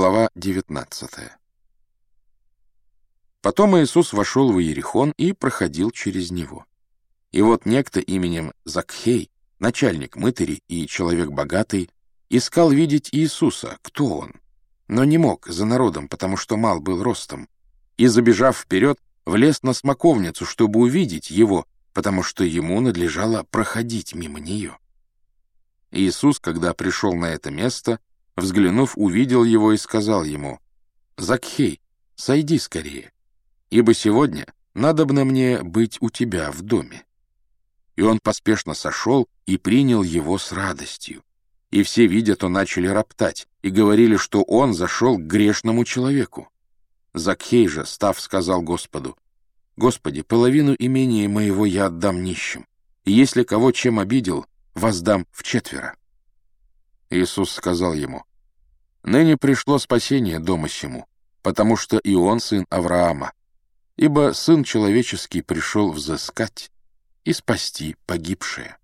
Глава 19 Потом Иисус вошел в Иерихон и проходил через него. И вот некто именем Закхей, начальник мытари и человек богатый, искал видеть Иисуса, кто он, но не мог за народом, потому что мал был ростом, и, забежав вперед, влез на смоковницу, чтобы увидеть его, потому что ему надлежало проходить мимо нее. Иисус, когда пришел на это место, взглянув, увидел его и сказал ему, «Закхей, сойди скорее, ибо сегодня надобно мне быть у тебя в доме». И он поспешно сошел и принял его с радостью. И все, видя то, начали роптать и говорили, что он зашел к грешному человеку. Закхей же, став, сказал Господу, «Господи, половину имения моего я отдам нищим, и если кого чем обидел, воздам в четверо». Иисус сказал ему, Ныне пришло спасение дома сему, потому что и он сын Авраама, ибо сын человеческий пришел взыскать и спасти погибшее.